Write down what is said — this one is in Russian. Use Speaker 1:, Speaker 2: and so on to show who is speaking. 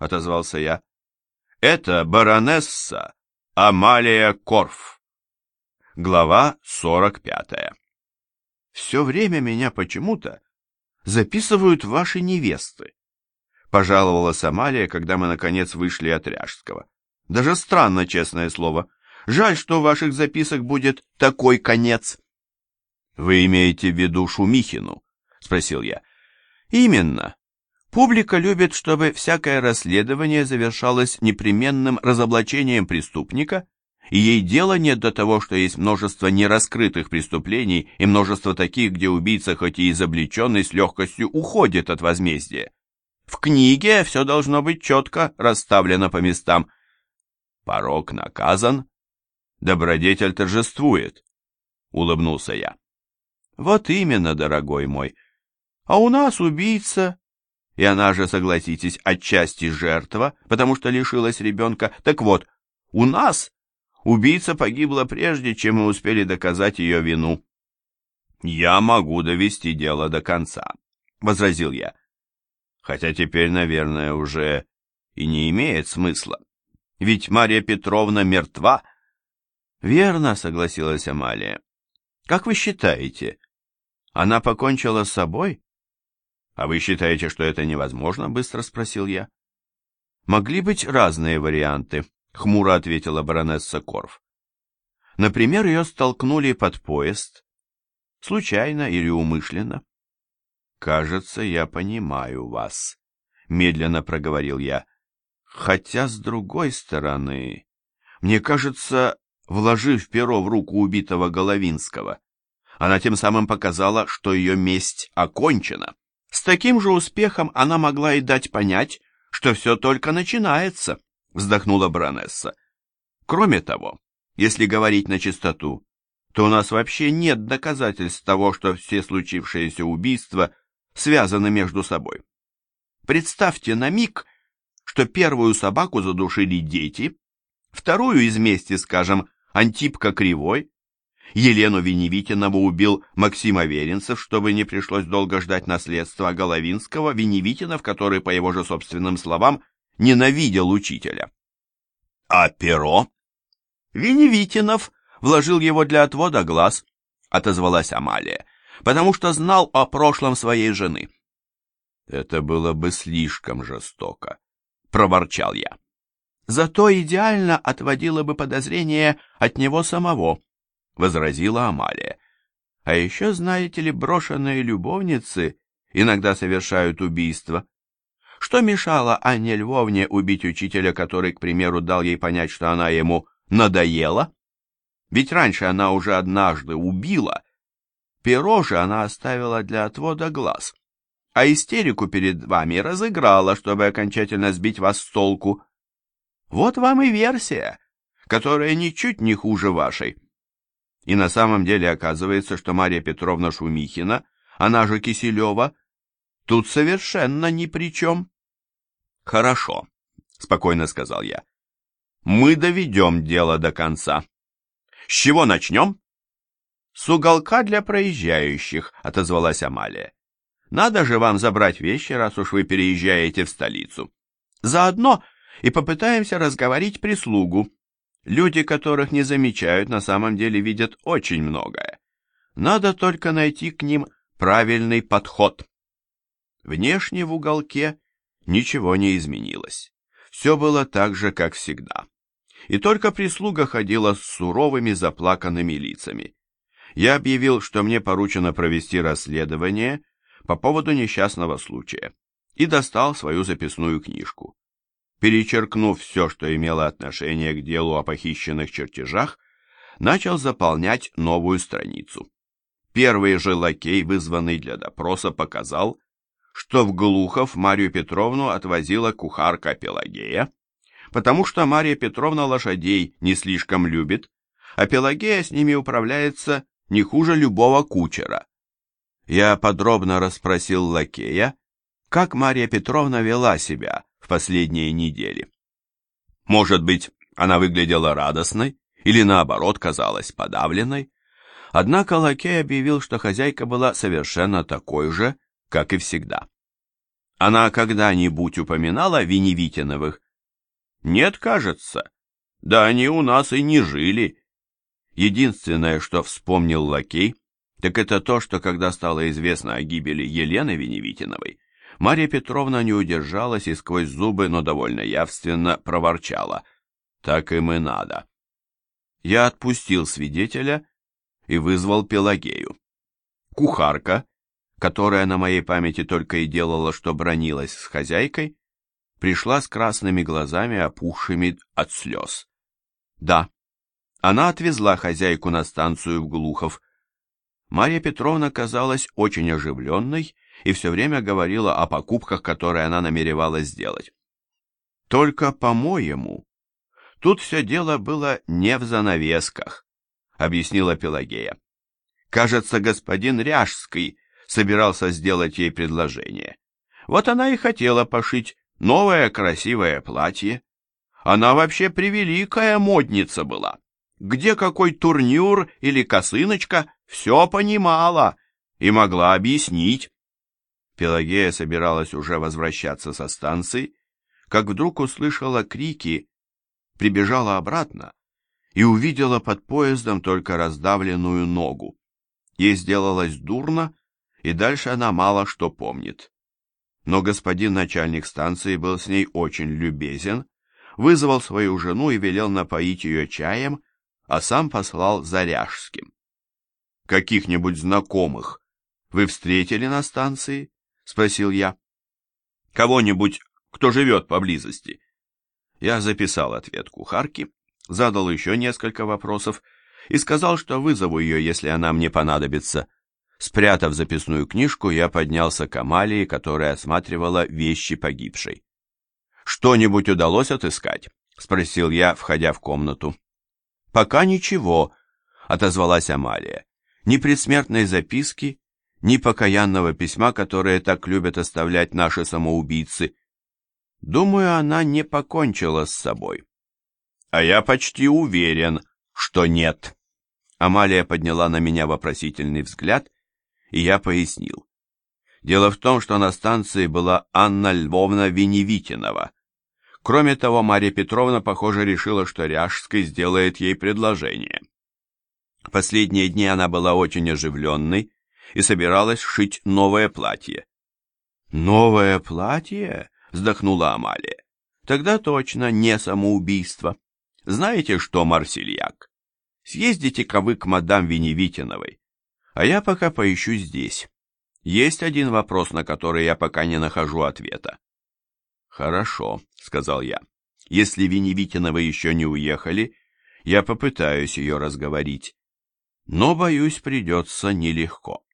Speaker 1: отозвался я. Это баронесса Амалия Корф. Глава сорок пятая. Все время меня почему-то записывают ваши невесты. Пожаловалась Амалия, когда мы наконец вышли от Ряжского. Даже странно, честное слово. Жаль, что ваших записок будет такой конец. Вы имеете в виду Шумихину? Спросил я. Именно. Публика любит, чтобы всякое расследование завершалось непременным разоблачением преступника, и ей дела нет до того, что есть множество нераскрытых преступлений и множество таких, где убийца, хоть и изобличенный, с легкостью уходит от возмездия. В книге все должно быть четко расставлено по местам. Порок наказан, добродетель торжествует, — улыбнулся я. Вот именно, дорогой мой. А у нас убийца и она же, согласитесь, отчасти жертва, потому что лишилась ребенка. Так вот, у нас убийца погибла прежде, чем мы успели доказать ее вину. «Я могу довести дело до конца», — возразил я. «Хотя теперь, наверное, уже и не имеет смысла. Ведь Мария Петровна мертва». «Верно», — согласилась Амалия. «Как вы считаете, она покончила с собой?» «А вы считаете, что это невозможно?» — быстро спросил я. «Могли быть разные варианты», — хмуро ответила баронесса Корф. «Например, ее столкнули под поезд. Случайно или умышленно?» «Кажется, я понимаю вас», — медленно проговорил я. «Хотя, с другой стороны, мне кажется, вложив перо в руку убитого Головинского, она тем самым показала, что ее месть окончена». С таким же успехом она могла и дать понять, что все только начинается, вздохнула баронесса. Кроме того, если говорить на чистоту, то у нас вообще нет доказательств того, что все случившиеся убийства связаны между собой. Представьте на миг, что первую собаку задушили дети, вторую из мести, скажем, Антипка Кривой, Елену Веневитинову убил Максим Аверинцев, чтобы не пришлось долго ждать наследства Головинского, Веневитинов, который, по его же собственным словам, ненавидел учителя. А перо? Веневитинов вложил его для отвода глаз, отозвалась Амалия, потому что знал о прошлом своей жены. Это было бы слишком жестоко, проворчал я. Зато идеально отводило бы подозрение от него самого, возразила Амалия. А еще, знаете ли, брошенные любовницы иногда совершают убийство. Что мешало Анне Львовне убить учителя, который, к примеру, дал ей понять, что она ему надоела? Ведь раньше она уже однажды убила. Перо же она оставила для отвода глаз. А истерику перед вами разыграла, чтобы окончательно сбить вас с толку. Вот вам и версия, которая ничуть не хуже вашей. И на самом деле оказывается, что Мария Петровна Шумихина, она же Киселева, тут совершенно ни при чем. Хорошо, спокойно сказал я. Мы доведем дело до конца. С чего начнем? С уголка для проезжающих, отозвалась Амалия. Надо же вам забрать вещи, раз уж вы переезжаете в столицу. Заодно и попытаемся разговорить прислугу. Люди, которых не замечают, на самом деле видят очень многое. Надо только найти к ним правильный подход. Внешне в уголке ничего не изменилось. Все было так же, как всегда. И только прислуга ходила с суровыми заплаканными лицами. Я объявил, что мне поручено провести расследование по поводу несчастного случая, и достал свою записную книжку. Перечеркнув все, что имело отношение к делу о похищенных чертежах, начал заполнять новую страницу. Первый же лакей, вызванный для допроса, показал, что в Глухов Марию Петровну отвозила кухарка Пелагея, потому что Мария Петровна лошадей не слишком любит, а Пелагея с ними управляется не хуже любого кучера. Я подробно расспросил лакея, как Мария Петровна вела себя, последние недели. Может быть, она выглядела радостной или наоборот казалась подавленной. Однако лакей объявил, что хозяйка была совершенно такой же, как и всегда. Она когда-нибудь упоминала Веневитиновых? Нет, кажется. Да они у нас и не жили. Единственное, что вспомнил лакей, так это то, что когда стало известно о гибели Елены Веневитиновой, Марья Петровна не удержалась и сквозь зубы, но довольно явственно проворчала. «Так им и надо». Я отпустил свидетеля и вызвал Пелагею. Кухарка, которая на моей памяти только и делала, что бронилась с хозяйкой, пришла с красными глазами, опухшими от слез. Да, она отвезла хозяйку на станцию в Глухов. Марья Петровна казалась очень оживленной и все время говорила о покупках, которые она намеревалась сделать. Только, по-моему, тут все дело было не в занавесках, объяснила Пелагея. Кажется, господин Ряжский собирался сделать ей предложение. Вот она и хотела пошить новое красивое платье. Она вообще превеликая модница была. Где какой турнюр или косыночка, все понимала и могла объяснить. Пелагея собиралась уже возвращаться со станции, как вдруг услышала крики, прибежала обратно и увидела под поездом только раздавленную ногу. Ей сделалось дурно, и дальше она мало что помнит. Но господин начальник станции был с ней очень любезен, вызвал свою жену и велел напоить ее чаем, а сам послал за Ряжским. «Каких-нибудь знакомых вы встретили на станции?» — спросил я. «Кого-нибудь, кто живет поблизости?» Я записал ответ кухарки, задал еще несколько вопросов и сказал, что вызову ее, если она мне понадобится. Спрятав записную книжку, я поднялся к Амалии, которая осматривала вещи погибшей. «Что-нибудь удалось отыскать?» — спросил я, входя в комнату. «Пока ничего», — отозвалась Амалия. «Ни предсмертной записки, ни покаянного письма, которые так любят оставлять наши самоубийцы. Думаю, она не покончила с собой». «А я почти уверен, что нет». Амалия подняла на меня вопросительный взгляд, и я пояснил. Дело в том, что на станции была Анна Львовна Веневитинова. Кроме того, Марья Петровна, похоже, решила, что Ряжской сделает ей предложение. Последние дни она была очень оживленной и собиралась шить новое платье. «Новое платье?» — вздохнула Амалия. «Тогда точно не самоубийство. Знаете что, Марсельяк, съездите-ка вы к мадам Веневитиновой, а я пока поищу здесь. Есть один вопрос, на который я пока не нахожу ответа. Хорошо, сказал я. Если Веневитиновы еще не уехали, я попытаюсь ее разговорить. Но, боюсь, придется нелегко.